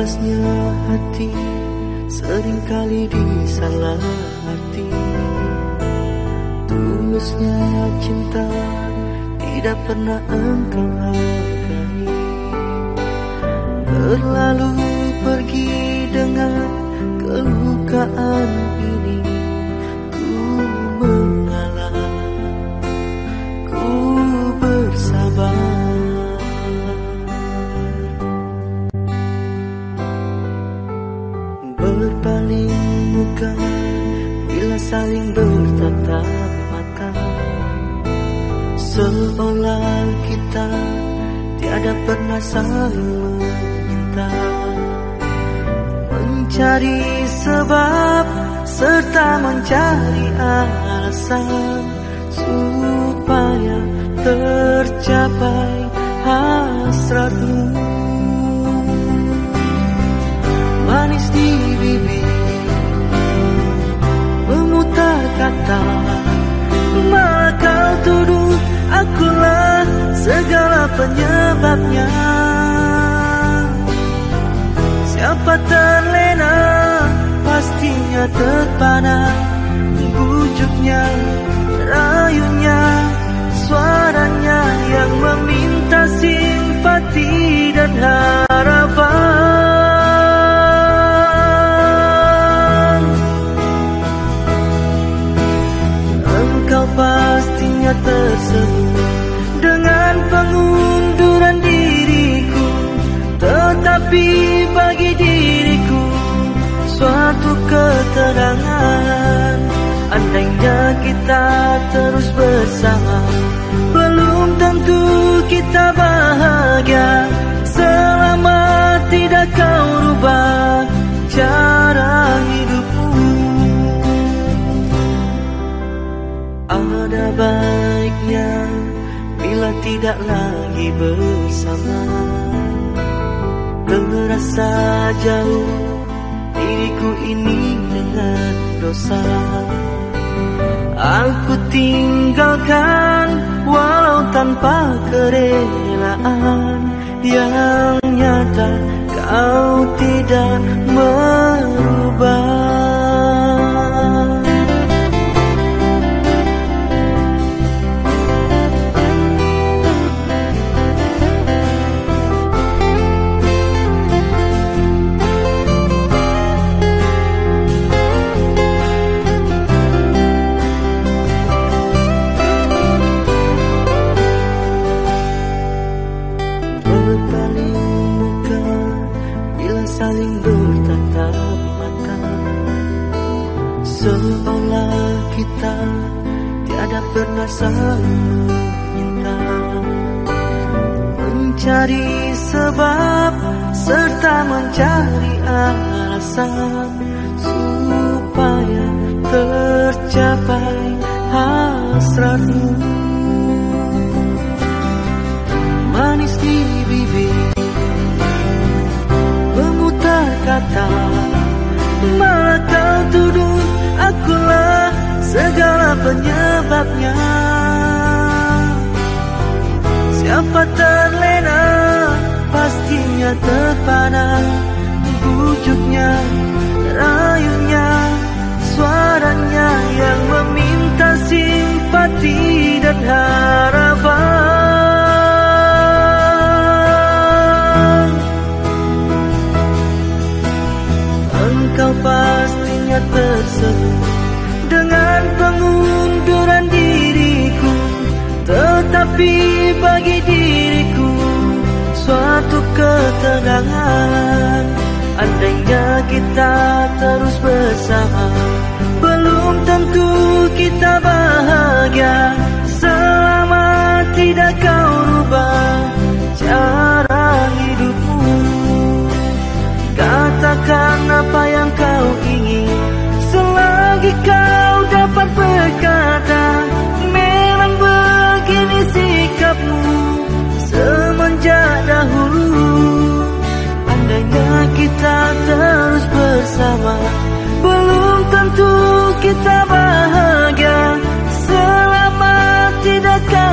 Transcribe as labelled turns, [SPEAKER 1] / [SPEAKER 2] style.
[SPEAKER 1] Ikhlasnya hati sering kali disalah arti Tulusnya cinta tidak pernah engkau hargai. Terlalu pergi dengan kelukaan ini seolah kita tiada pernah saling meminta. Mencari sebab serta mencari alasan supaya tercapai hasratmu penyebabnya. Siapa terlena pastinya terpana. Bujuknya, rayunya, suaranya yang meminta simpati dan harapan kita terus bersama. Belum tentu kita bahagia Selama tidak kau rubah cara hidupmu Ada baiknya bila tidak lagi bersama. Terasa jauh diriku ini dengan dosa Aku tinggalkan walau tanpa kerelaan. Yang nyata kau tidak merubah tiada pernah meminta mencari sebab serta mencari alasan supaya tercapai hasratmu terpana Bujuknya, rayunya, suaranya yang meminta simpati dan harapan. Engkau pastinya tersenyum dengan pengunduran diriku Tetapi bagi ketenangan Andainya kita terus bersama Belum tentu Andainya kita terus bersama. Belum tentu kita bahagia. Selama tidak kau